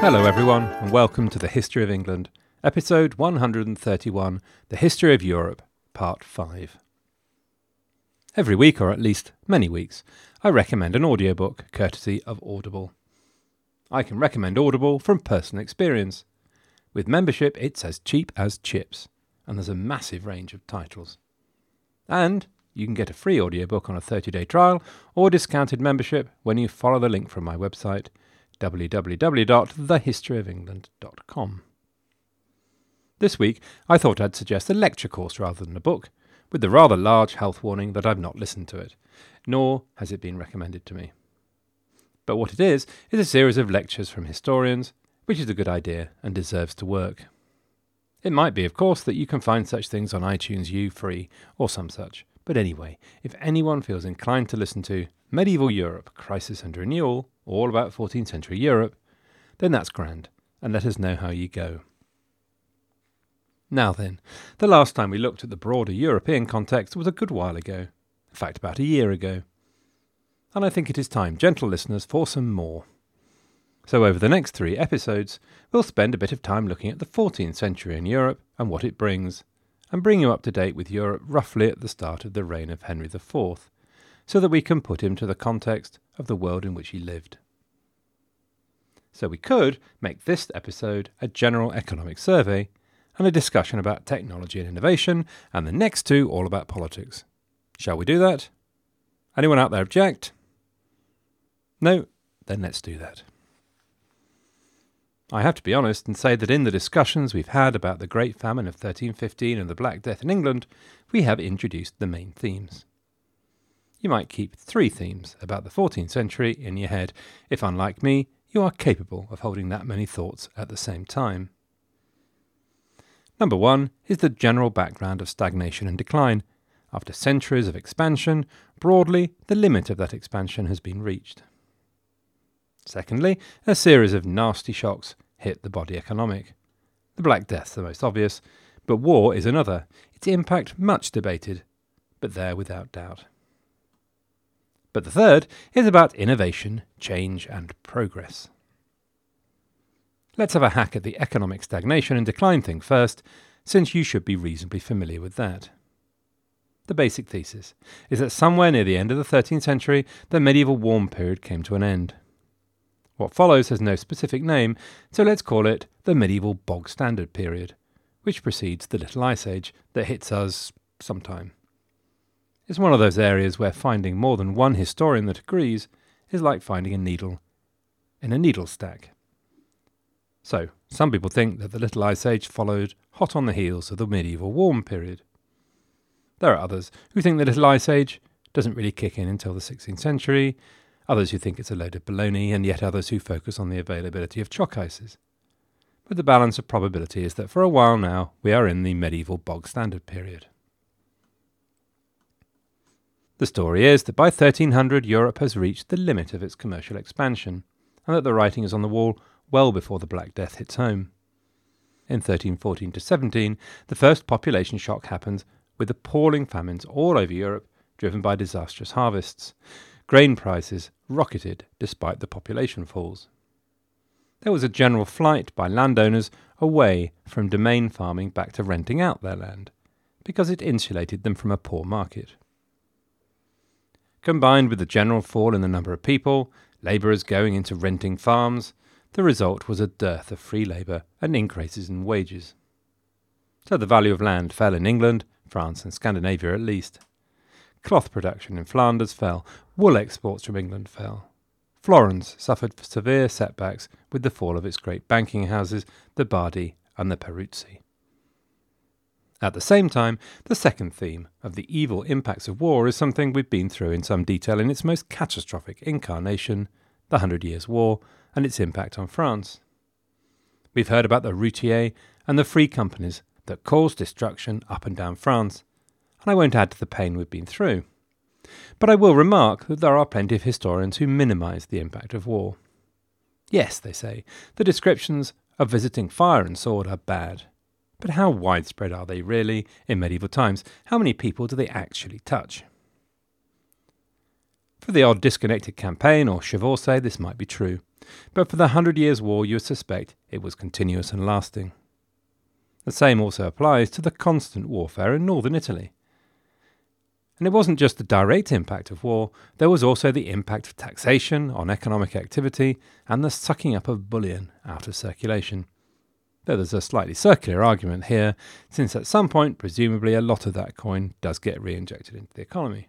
Hello, everyone, and welcome to the History of England, episode 131 The History of Europe, part 5. Every week, or at least many weeks, I recommend an audiobook courtesy of Audible. I can recommend Audible from personal experience. With membership, it's as cheap as chips, and there's a massive range of titles. And you can get a free audiobook on a 30 day trial or discounted membership when you follow the link from my website www.thehistoryofengland.com. This week, I thought I'd suggest a lecture course rather than a book, with the rather large health warning that I've not listened to it, nor has it been recommended to me. But what it is, is a series of lectures from historians, which is a good idea and deserves to work. It might be, of course, that you can find such things on iTunes U free or some such. But anyway, if anyone feels inclined to listen to Medieval Europe Crisis and Renewal, all about 14th century Europe, then that's grand, and let us know how you go. Now then, the last time we looked at the broader European context was a good while ago, in fact, about a year ago. And I think it is time, gentle listeners, for some more. So, over the next three episodes, we'll spend a bit of time looking at the 14th century in Europe and what it brings, and bring you up to date with Europe roughly at the start of the reign of Henry IV, so that we can put him to the context of the world in which he lived. So we could make this episode a general economic survey and a discussion about technology and innovation, and the next two all about politics. Shall we do that? Anyone out there object? No? Then let's do that. I have to be honest and say that in the discussions we've had about the Great Famine of 1315 and the Black Death in England, we have introduced the main themes. You might keep three themes about the 14th century in your head if, unlike me, you are capable of holding that many thoughts at the same time. Number one is the general background of stagnation and decline. After centuries of expansion, broadly, the limit of that expansion has been reached. Secondly, a series of nasty shocks hit the body economic. The Black Death's the most obvious, but war is another, its impact much debated, but there without doubt. But the third is about innovation, change, and progress. Let's have a hack at the economic stagnation and decline thing first, since you should be reasonably familiar with that. The basic thesis is that somewhere near the end of the 13th century, the medieval warm period came to an end. What follows has no specific name, so let's call it the medieval bog standard period, which precedes the Little Ice Age that hits us sometime. It's one of those areas where finding more than one historian that agrees is like finding a needle in a needle stack. So, some people think that the Little Ice Age followed hot on the heels of the medieval warm period. There are others who think the Little Ice Age doesn't really kick in until the 16th century, others who think it's a load of baloney, and yet others who focus on the availability of chalk ices. But the balance of probability is that for a while now we are in the medieval bog standard period. The story is that by 1300 Europe has reached the limit of its commercial expansion, and that the writing is on the wall well before the Black Death hits home. In 1314 to 17, the first population shock happens with appalling famines all over Europe driven by disastrous harvests. Grain prices rocketed despite the population falls. There was a general flight by landowners away from domain farming back to renting out their land, because it insulated them from a poor market. Combined with the general fall in the number of people, labourers going into renting farms, the result was a dearth of free labour and increases in wages. So the value of land fell in England, France, and Scandinavia at least. Cloth production in Flanders fell, wool exports from England fell. Florence suffered severe setbacks with the fall of its great banking houses, the Bardi and the Peruzzi. At the same time, the second theme of the evil impacts of war is something we've been through in some detail in its most catastrophic incarnation, the Hundred Years' War, and its impact on France. We've heard about the routiers and the free companies that caused destruction up and down France, and I won't add to the pain we've been through. But I will remark that there are plenty of historians who minimise the impact of war. Yes, they say, the descriptions of visiting fire and sword are bad. But how widespread are they really in medieval times? How many people do they actually touch? For the odd disconnected campaign or chevauchée, this might be true. But for the Hundred Years' War, you would suspect it was continuous and lasting. The same also applies to the constant warfare in northern Italy. And it wasn't just the direct impact of war, there was also the impact of taxation on economic activity and the sucking up of bullion out of circulation. Though there's a slightly circular argument here, since at some point, presumably, a lot of that coin does get re injected into the economy.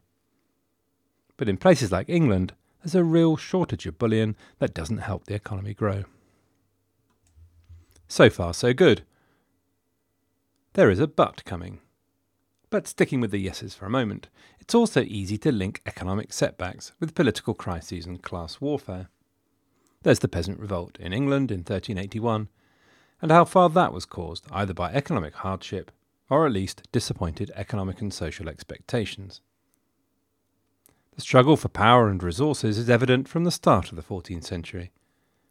But in places like England, there's a real shortage of bullion that doesn't help the economy grow. So far, so good. There is a but coming. But sticking with the yeses for a moment, it's also easy to link economic setbacks with political crises and class warfare. There's the Peasant Revolt in England in 1381, and how far that was caused either by economic hardship or at least disappointed economic and social expectations. The struggle for power and resources is evident from the start of the 14th century,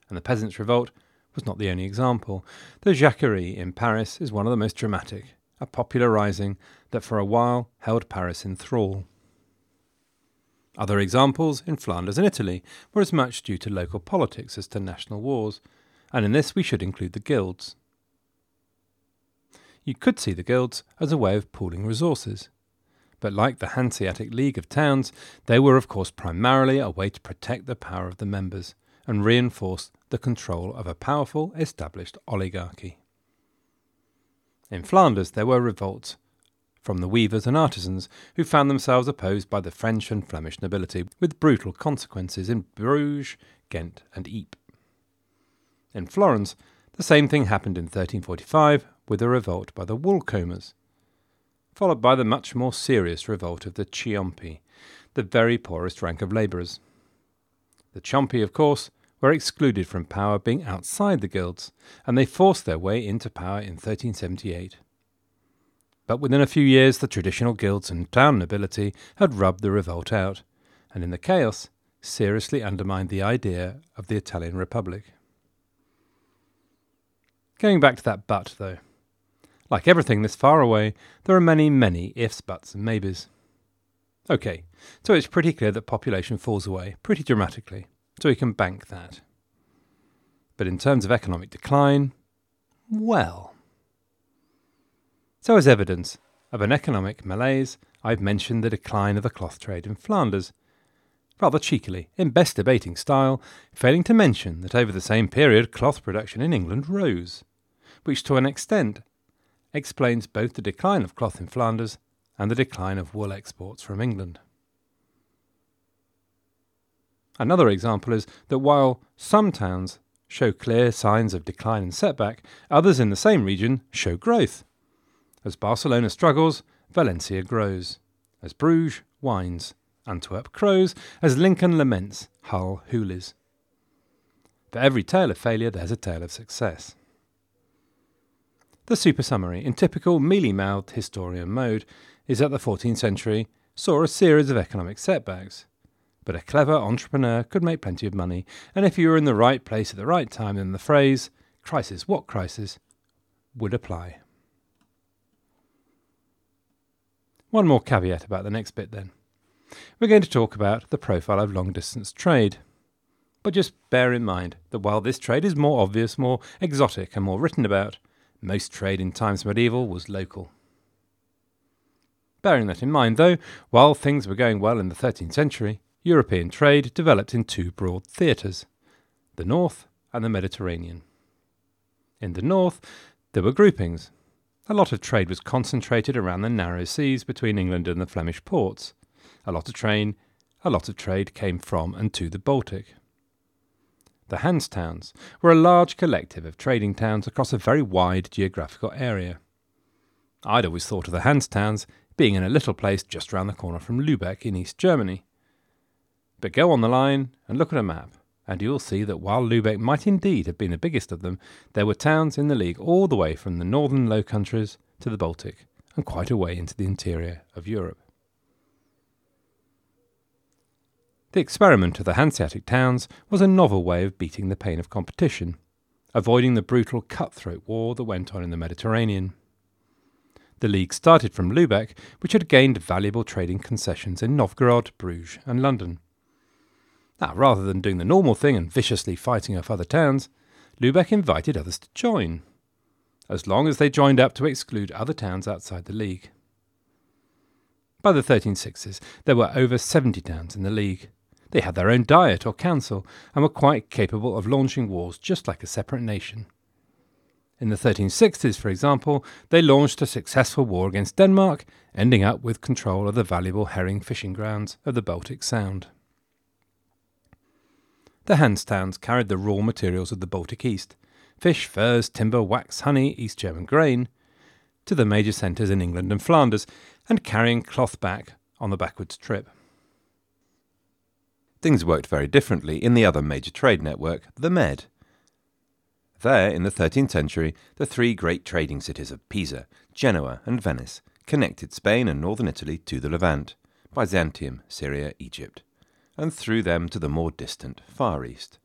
and the Peasants' Revolt was not the only example. The Jacquerie in Paris is one of the most dramatic, a popular rising that for a while held Paris in thrall. Other examples in Flanders and Italy were as much due to local politics as to national wars, and in this we should include the guilds. You could see the guilds as a way of pooling resources. But like the Hanseatic League of Towns, they were of course primarily a way to protect the power of the members and reinforce the control of a powerful established oligarchy. In Flanders, there were revolts from the weavers and artisans who found themselves opposed by the French and Flemish nobility, with brutal consequences in Bruges, Ghent, and Ypres. In Florence, the same thing happened in 1345 with a revolt by the woolcombers, followed by the much more serious revolt of the Ciompi, the very poorest rank of labourers. The Ciompi, of course, were excluded from power being outside the guilds, and they forced their way into power in 1378. But within a few years, the traditional guilds and town nobility had rubbed the revolt out, and in the chaos, seriously undermined the idea of the Italian Republic. Going back to that but, though. Like everything this far away, there are many, many ifs, buts, and maybes. Okay, so it's pretty clear that population falls away pretty dramatically so we can bank that. But in terms of economic decline, well. So, as evidence of an economic malaise, I've mentioned the decline of the cloth trade in Flanders, rather cheekily, in best debating style, failing to mention that over the same period cloth production in England rose, which to an extent explains both the decline of cloth in Flanders and the decline of wool exports from England. Another example is that while some towns show clear signs of decline and setback, others in the same region show growth. As Barcelona struggles, Valencia grows. As Bruges whines, Antwerp crows. As Lincoln laments, Hull hoolies. For every tale of failure, there's a tale of success. The super summary, in typical mealy mouthed historian mode, is that the 14th century saw a series of economic setbacks. But a clever entrepreneur could make plenty of money, and if you were in the right place at the right time, then the phrase, crisis, what crisis, would apply. One more caveat about the next bit then. We're going to talk about the profile of long distance trade. But just bear in mind that while this trade is more obvious, more exotic, and more written about, most trade in times medieval was local. Bearing that in mind, though, while things were going well in the 13th century, European trade developed in two broad theatres the North and the Mediterranean. In the North, there were groupings. A lot of trade was concentrated around the narrow seas between England and the Flemish ports. A lot of train, a lot of trade came from and to the Baltic. The Hanse towns were a large collective of trading towns across a very wide geographical area. I'd always thought of the Hanse towns being in a little place just round the corner from Lubeck in East Germany. But go on the line and look at a map, and you'll see that while Lubeck might indeed have been the biggest of them, there were towns in the league all the way from the northern Low Countries to the Baltic, and quite a way into the interior of Europe. The experiment of the Hanseatic towns was a novel way of beating the pain of competition, avoiding the brutal cutthroat war that went on in the Mediterranean. The league started from Lubeck, which had gained valuable trading concessions in Novgorod, Bruges, and London. Now, rather than doing the normal thing and viciously fighting off other towns, Lubeck invited others to join, as long as they joined up to exclude other towns outside the League. By the 1360s, there were over 70 towns in the League. They had their own diet or council and were quite capable of launching wars just like a separate nation. In the 1360s, for example, they launched a successful war against Denmark, ending up with control of the valuable herring fishing grounds of the Baltic Sound. The Hanse towns carried the raw materials of the Baltic East fish, furs, timber, wax, honey, East German grain to the major centres in England and Flanders, and carrying cloth back on the backwards trip. Things worked very differently in the other major trade network, the Med. There, in the 13th century, the three great trading cities of Pisa, Genoa, and Venice connected Spain and northern Italy to the Levant, Byzantium, Syria, Egypt, and through them to the more distant Far East.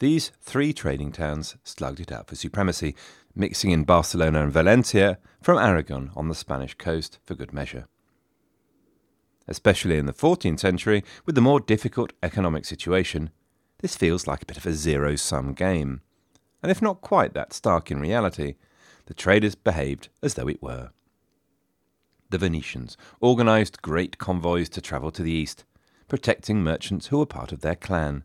These three trading towns slugged it out for supremacy, mixing in Barcelona and Valencia from Aragon on the Spanish coast for good measure. Especially in the 14th century, with the more difficult economic situation, this feels like a bit of a zero sum game. And if not quite that stark in reality, the traders behaved as though it were. The Venetians organised great convoys to travel to the east, protecting merchants who were part of their clan,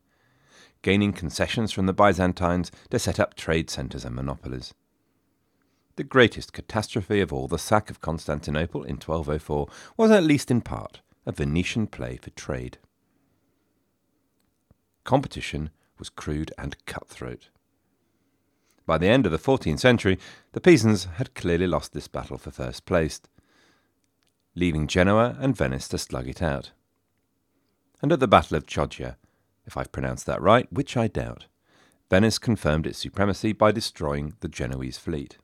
gaining concessions from the Byzantines to set up trade centres and monopolies. The greatest catastrophe of all, the sack of Constantinople in 1204, was at least in part a Venetian play for trade. Competition was crude and cutthroat. By the end of the 14th century, the Pisans had clearly lost this battle for first place, leaving Genoa and Venice to slug it out. And at the Battle of Chioggia, if I've pronounced that right, which I doubt, Venice confirmed its supremacy by destroying the Genoese fleet.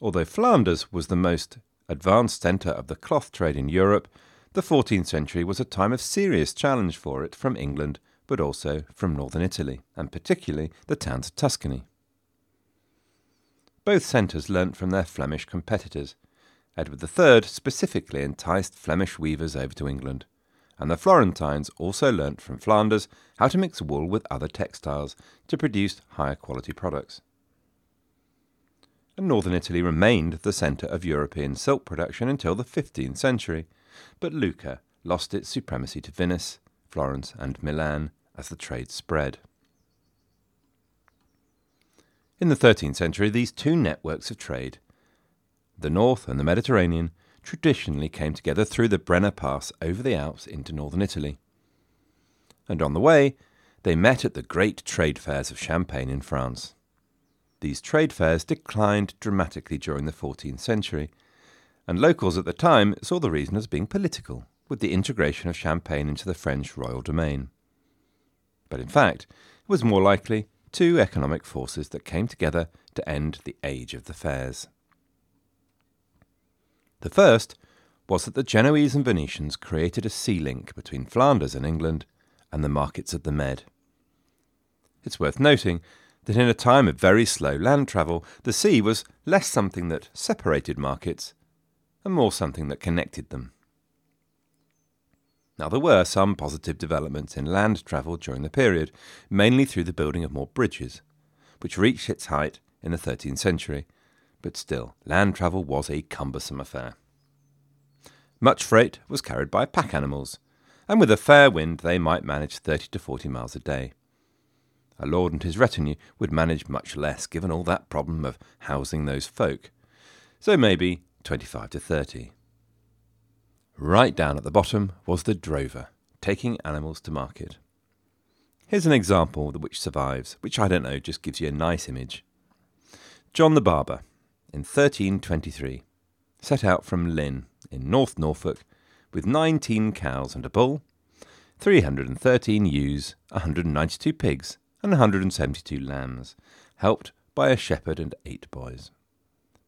Although Flanders was the most advanced centre of the cloth trade in Europe, the 14th century was a time of serious challenge for it from England, but also from northern Italy, and particularly the towns of Tuscany. Both centres learnt from their Flemish competitors. Edward III specifically enticed Flemish weavers over to England, and the Florentines also learnt from Flanders how to mix wool with other textiles to produce higher quality products and northern Italy remained the centre of European silk production until the 15th century, but Lucca lost its supremacy to Venice, Florence, and Milan as the trade spread. In the 13th century, these two networks of trade, the North and the Mediterranean, traditionally came together through the Brenner Pass over the Alps into northern Italy. And on the way, they met at the great trade fairs of Champagne in France. These trade fairs declined dramatically during the 14th century, and locals at the time saw the reason as being political, with the integration of Champagne into the French royal domain. But in fact, it was more likely two economic forces that came together to end the age of the fairs. The first was that the Genoese and Venetians created a sea link between Flanders and England and the markets of the Med. It's worth noting that in a time of very slow land travel, the sea was less something that separated markets and more something that connected them. Now, there were some positive developments in land travel during the period, mainly through the building of more bridges, which reached its height in the 13th century, but still, land travel was a cumbersome affair. Much freight was carried by pack animals, and with a fair wind they might manage 30 to 40 miles a day. A lord and his retinue would manage much less, given all that problem of housing those folk. So maybe 25 to 30. Right down at the bottom was the drover, taking animals to market. Here's an example which survives, which I don't know, just gives you a nice image. John the Barber, in 1323, set out from Lynn, in North Norfolk, with 19 cows and a bull, 313 ewes, 192 pigs, and 172 lambs, helped by a shepherd and eight boys.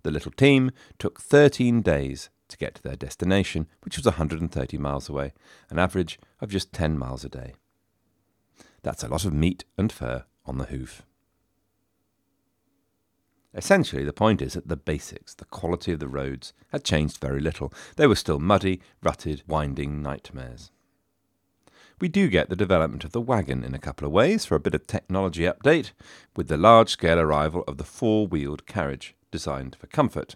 The little team took 13 days to get to their destination, which was 130 miles away, an average of just 10 miles a day. That's a lot of meat and fur on the hoof. Essentially, the point is that the basics, the quality of the roads, had changed very little. They were still muddy, rutted, winding nightmares. We do get the development of the wagon in a couple of ways for a bit of technology update, with the large scale arrival of the four wheeled carriage designed for comfort.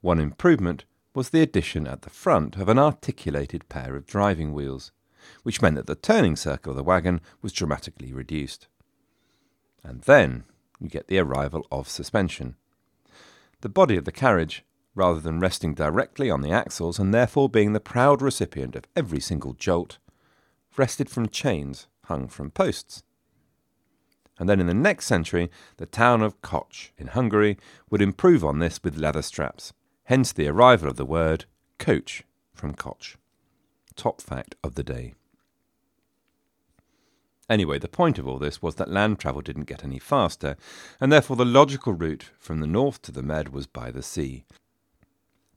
One improvement was the addition at the front of an articulated pair of driving wheels, which meant that the turning circle of the wagon was dramatically reduced. And then you get the arrival of suspension. The body of the carriage, rather than resting directly on the axles and therefore being the proud recipient of every single jolt, rested from chains hung from posts. And then in the next century, the town of Kocs in Hungary would improve on this with leather straps, hence the arrival of the word coach from Kocs. Top fact of the day. Anyway, the point of all this was that land travel didn't get any faster, and therefore the logical route from the north to the Med was by the sea.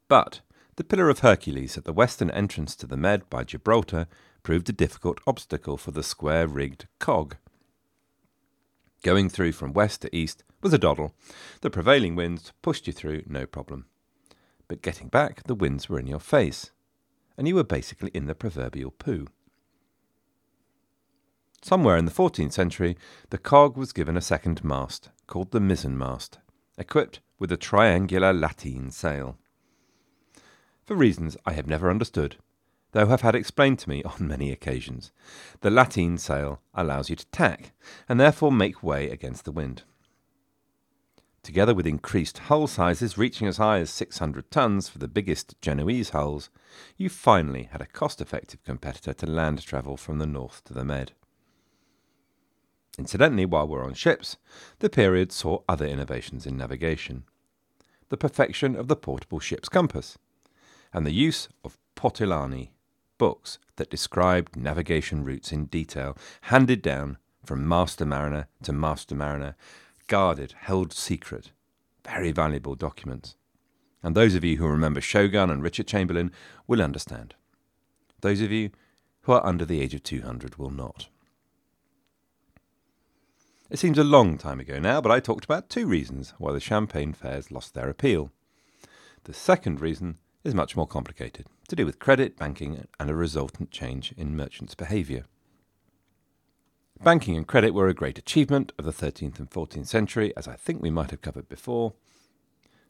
But the Pillar of Hercules at the western entrance to the Med by Gibraltar proved a difficult obstacle for the square rigged cog. Going through from west to east was a doddle. The prevailing winds pushed you through no problem. But getting back, the winds were in your face, and you were basically in the proverbial poo. Somewhere in the 14th century, the cog was given a second mast, called the mizzen mast, equipped with a triangular lateen sail. For reasons I have never understood, though have had explained to me on many occasions, the lateen sail allows you to tack, and therefore make way against the wind. Together with increased hull sizes reaching as high as 600 tons for the biggest Genoese hulls, you finally had a cost effective competitor to land travel from the north to the Med. Incidentally, while we're on ships, the period saw other innovations in navigation the perfection of the portable ship's compass, and the use of portolani, books that described navigation routes in detail, handed down from master mariner to master mariner, guarded, held secret, very valuable documents. And those of you who remember Shogun and Richard Chamberlain will understand. Those of you who are under the age of 200 will not. It seems a long time ago now, but I talked about two reasons why the champagne fairs lost their appeal. The second reason is much more complicated, to do with credit, banking, and a resultant change in merchants' behaviour. Banking and credit were a great achievement of the 13th and 14th century, as I think we might have covered before,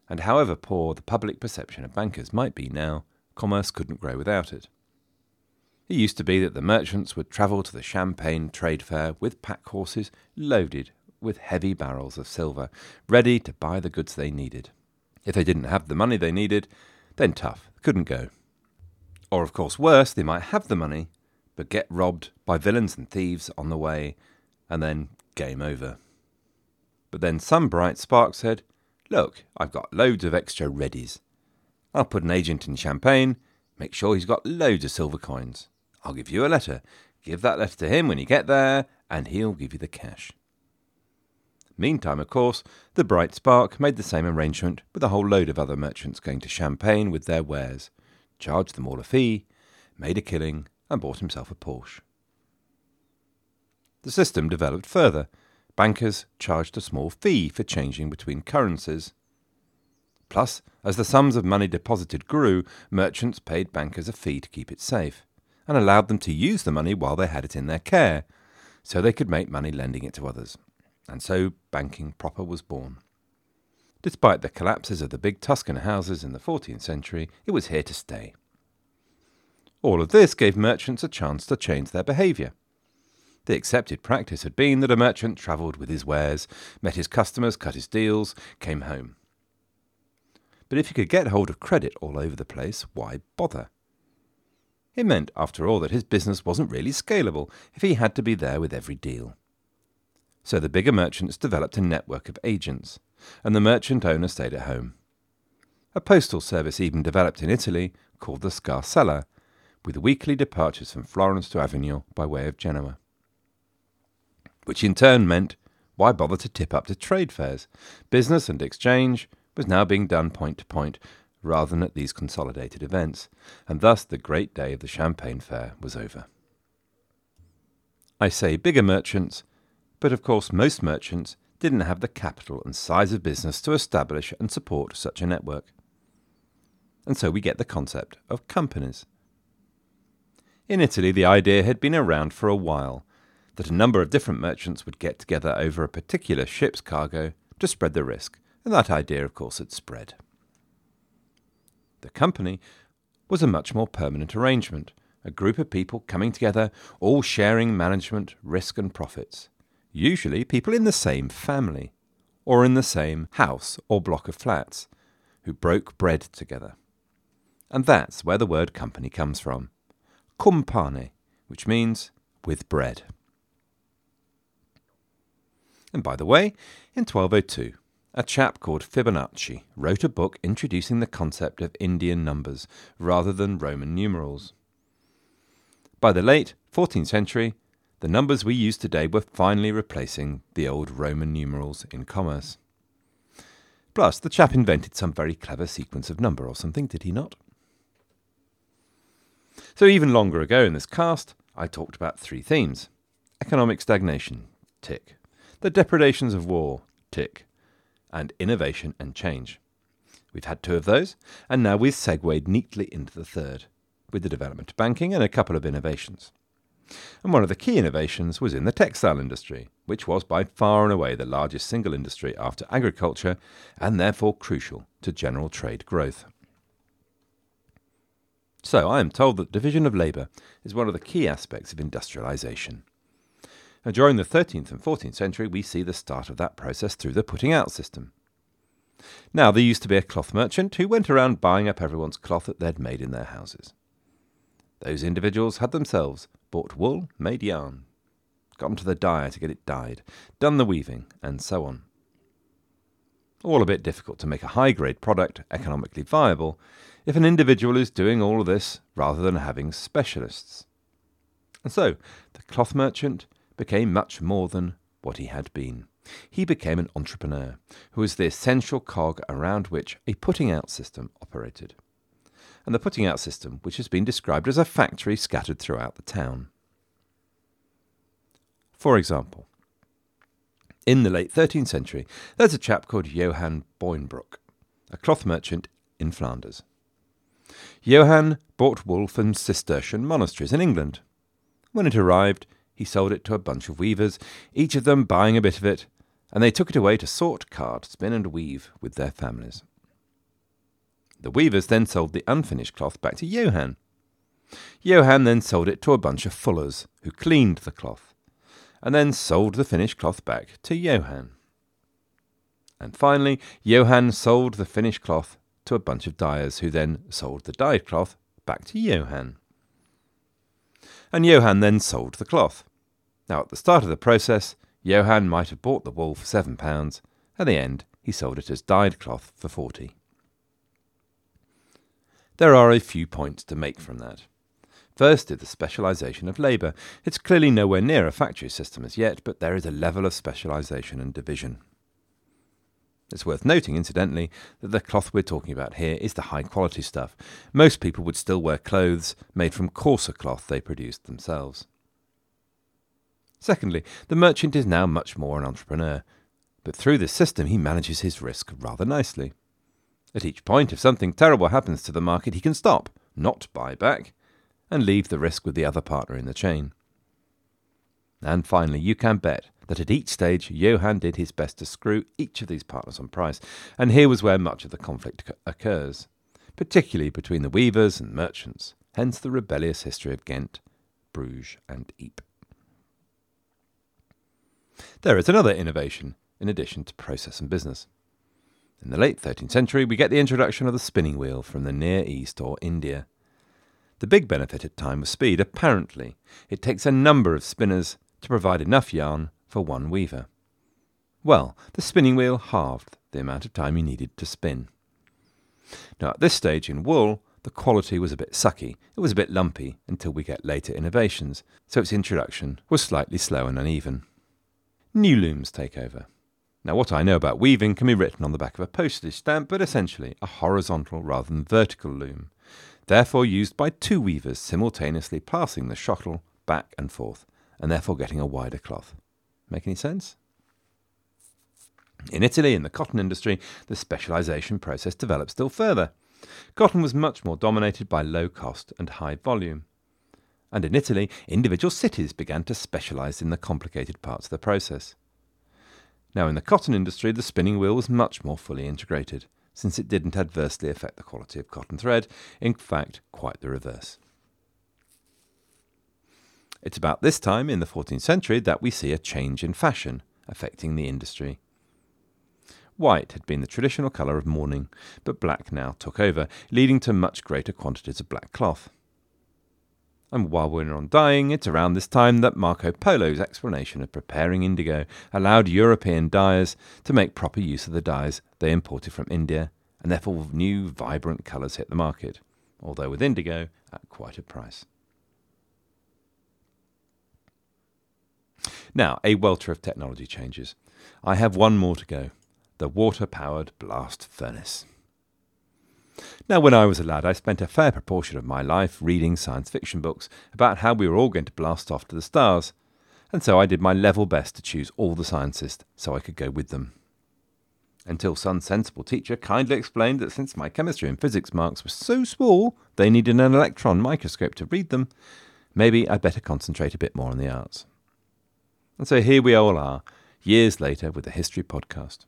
and however poor the public perception of bankers might be now, commerce couldn't grow without it. It used to be that the merchants would travel to the Champagne trade fair with pack horses loaded with heavy barrels of silver, ready to buy the goods they needed. If they didn't have the money they needed, then tough, couldn't go. Or, of course, worse, they might have the money, but get robbed by villains and thieves on the way, and then game over. But then some bright spark said, Look, I've got loads of extra readies. I'll put an agent in Champagne, make sure he's got loads of silver coins. I'll give you a letter. Give that letter to him when you get there, and he'll give you the cash. Meantime, of course, the Bright Spark made the same arrangement with a whole load of other merchants going to Champagne with their wares, charged them all a fee, made a killing, and bought himself a Porsche. The system developed further. Bankers charged a small fee for changing between currencies. Plus, as the sums of money deposited grew, merchants paid bankers a fee to keep it safe and allowed them to use the money while they had it in their care, so they could make money lending it to others. And so banking proper was born. Despite the collapses of the big Tuscan houses in the 14th century, it was here to stay. All of this gave merchants a chance to change their behaviour. The accepted practice had been that a merchant travelled with his wares, met his customers, cut his deals, came home. But if he could get hold of credit all over the place, why bother? It meant, after all, that his business wasn't really scalable if he had to be there with every deal. So the bigger merchants developed a network of agents, and the merchant owner stayed at home. A postal service even developed in Italy called the Scarsella, with weekly departures from Florence to Avignon by way of Genoa. Which in turn meant why bother to tip up to trade fairs? Business and exchange was now being done point to point rather than at these consolidated events, and thus the great day of the Champagne Fair was over. I say bigger merchants, but of course most merchants didn't have the capital and size of business to establish and support such a network. And so we get the concept of companies. In Italy, the idea had been around for a while that a number of different merchants would get together over a particular ship's cargo to spread the risk, and that idea, of course, had spread. The company was a much more permanent arrangement, a group of people coming together, all sharing management, risk, and profits. Usually people in the same family, or in the same house or block of flats, who broke bread together. And that's where the word company comes from. compane, which means with bread. And by the way, in 1202, a chap called Fibonacci wrote a book introducing the concept of Indian numbers rather than Roman numerals. By the late 14th century, the numbers we use today were finally replacing the old Roman numerals in commerce. Plus, the chap invented some very clever sequence of number or something, did he not? So, even longer ago in this cast, I talked about three themes economic stagnation, tick, the depredations of war, tick, and innovation and change. We've had two of those, and now we've segued neatly into the third, with the development of banking and a couple of innovations. And one of the key innovations was in the textile industry, which was by far and away the largest single industry after agriculture and therefore crucial to general trade growth. So I am told that division of labour is one of the key aspects of industrialisation. During the 13th and 14th century, we see the start of that process through the putting out system. Now, there used to be a cloth merchant who went around buying up everyone's cloth that they'd made in their houses. Those individuals had themselves bought wool, made yarn, gone to the dyer to get it dyed, done the weaving, and so on. All a bit difficult to make a high grade product economically viable if an individual is doing all of this rather than having specialists. And so, the cloth merchant became much more than what he had been. He became an entrepreneur, who was the essential cog around which a putting out system operated and the putting out system, which has been described as a factory scattered throughout the town. For example, in the late 13th century, there's a chap called Johann Boinbroek, a cloth merchant in Flanders. Johann bought wool from Cistercian monasteries in England. When it arrived, he sold it to a bunch of weavers, each of them buying a bit of it, and they took it away to sort, card, spin, and weave with their families. The weavers then sold the unfinished cloth back to Johann. Johann then sold it to a bunch of fullers, who cleaned the cloth, and then sold the finished cloth back to Johann. And finally, Johann sold the finished cloth to a bunch of dyers, who then sold the dyed cloth back to Johann. And Johann then sold the cloth. Now, at the start of the process, Johann might have bought the wool for seven pounds. At the end, he sold it as dyed cloth for forty. There are a few points to make from that. First is the specialisation of labour. It's clearly nowhere near a factory system as yet, but there is a level of specialisation and division. It's worth noting, incidentally, that the cloth we're talking about here is the high quality stuff. Most people would still wear clothes made from coarser cloth they produced themselves. Secondly, the merchant is now much more an entrepreneur, but through this system he manages his risk rather nicely. At each point, if something terrible happens to the market, he can stop, not buy back, and leave the risk with the other partner in the chain. And finally, you can bet that at each stage, Johann did his best to screw each of these partners on price, and here was where much of the conflict occurs, particularly between the weavers and merchants, hence the rebellious history of Ghent, Bruges, and Ypres. There is another innovation in addition to process and business. In the late 13th century, we get the introduction of the spinning wheel from the Near East or India. The big benefit at time was speed. Apparently, it takes a number of spinners to provide enough yarn for one weaver. Well, the spinning wheel halved the amount of time you needed to spin. Now, at this stage in wool, the quality was a bit sucky. It was a bit lumpy until we get later innovations, so its introduction was slightly slow and uneven. New looms take over. Now, what I know about weaving can be written on the back of a postage stamp, but essentially a horizontal rather than vertical loom, therefore used by two weavers simultaneously passing the shuttle back and forth, and therefore getting a wider cloth. Make any sense? In Italy, in the cotton industry, the specialization process developed still further. Cotton was much more dominated by low cost and high volume. And in Italy, individual cities began to specialise in the complicated parts of the process. Now, in the cotton industry, the spinning wheel was much more fully integrated, since it didn't adversely affect the quality of cotton thread, in fact, quite the reverse. It's about this time in the 14th century that we see a change in fashion affecting the industry. White had been the traditional colour of mourning, but black now took over, leading to much greater quantities of black cloth. And while we're on dyeing, it's around this time that Marco Polo's explanation of preparing indigo allowed European dyers to make proper use of the dyes they imported from India, and therefore new vibrant colours hit the market, although with indigo at quite a price. Now, a welter of technology changes. I have one more to go the water powered blast furnace. Now, when I was a lad, I spent a fair proportion of my life reading science fiction books about how we were all going to blast off to the stars, and so I did my level best to choose all the scientists so I could go with them. Until some sensible teacher kindly explained that since my chemistry and physics marks were so small they needed an electron microscope to read them, maybe I'd better concentrate a bit more on the arts. And so here we all are, years later, with the History Podcast.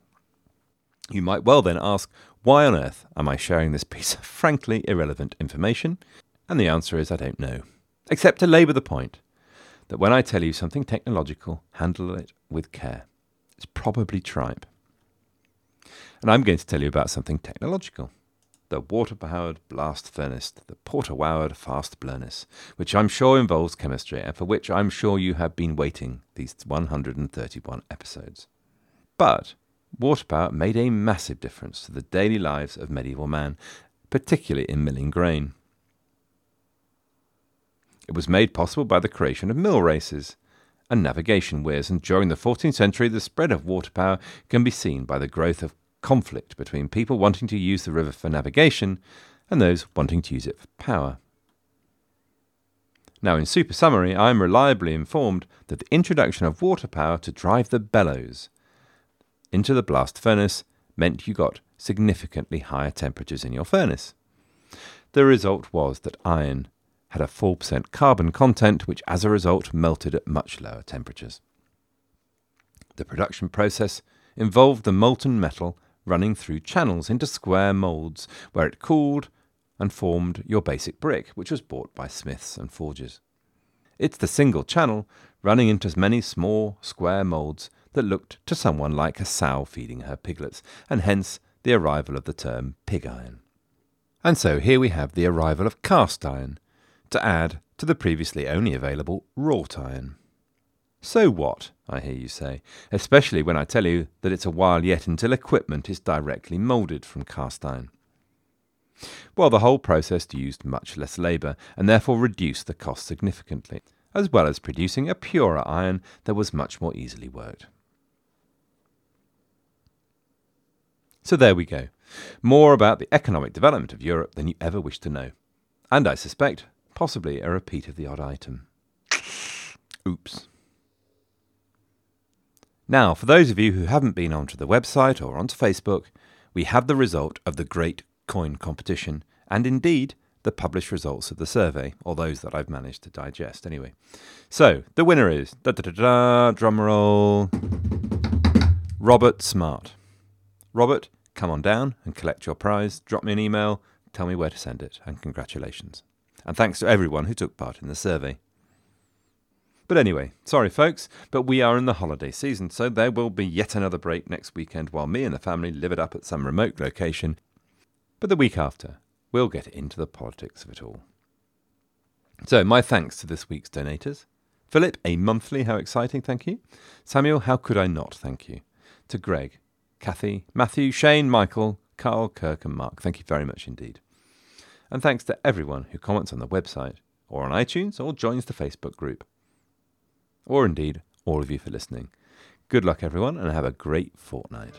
You might well then ask, why on earth am I sharing this piece of frankly irrelevant information? And the answer is I don't know. Except to labour the point that when I tell you something technological, handle it with care. It's probably tripe. And I'm going to tell you about something technological the water powered blast furnace, the Porter Woward fast blurness, which I'm sure involves chemistry and for which I'm sure you have been waiting these 131 episodes. But water power made a massive difference to the daily lives of medieval man, particularly in milling grain. It was made possible by the creation of mill races and navigation weirs, and during the 14th century, the spread of water power can be seen by the growth of conflict between people wanting to use the river for navigation and those wanting to use it for power. Now, in super summary, I am reliably informed that the introduction of water power to drive the bellows into the blast furnace meant you got significantly higher temperatures in your furnace. The result was that iron had a 4% carbon content, which as a result melted at much lower temperatures. The production process involved the molten metal running through channels into square moulds, where it cooled and formed your basic brick, which was bought by smiths and forgers. It's the single channel running into as many small square moulds that looked to someone like a sow feeding her piglets, and hence the arrival of the term pig iron. And so here we have the arrival of cast iron, to add to the previously only available wrought iron. So what, I hear you say, especially when I tell you that it's a while yet until equipment is directly moulded from cast iron. Well, the whole process used much less labour and therefore reduced the cost significantly, as well as producing a purer iron that was much more easily worked. So there we go. More about the economic development of Europe than you ever wish to know. And I suspect, possibly a repeat of the odd item. Oops. Now, for those of you who haven't been onto the website or onto Facebook, we have the result of the Great Coin Competition, and indeed the published results of the survey, or those that I've managed to digest anyway. So, the winner is, da da da da, drum roll, Robert Smart. Robert, come on down and collect your prize. Drop me an email, tell me where to send it, and congratulations. And thanks to everyone who took part in the survey. But anyway, sorry folks, but we are in the holiday season, so there will be yet another break next weekend while me and the family live it up at some remote location. But the week after, we'll get into the politics of it all. So, my thanks to this week's donators. Philip, a monthly, how exciting, thank you. Samuel, how could I not, thank you. To Greg, Kathy, Matthew, Shane, Michael, Carl, Kirk, and Mark, thank you very much indeed. And thanks to everyone who comments on the website, or on iTunes, or joins the Facebook group or indeed all of you for listening. Good luck, everyone, and have a great fortnight.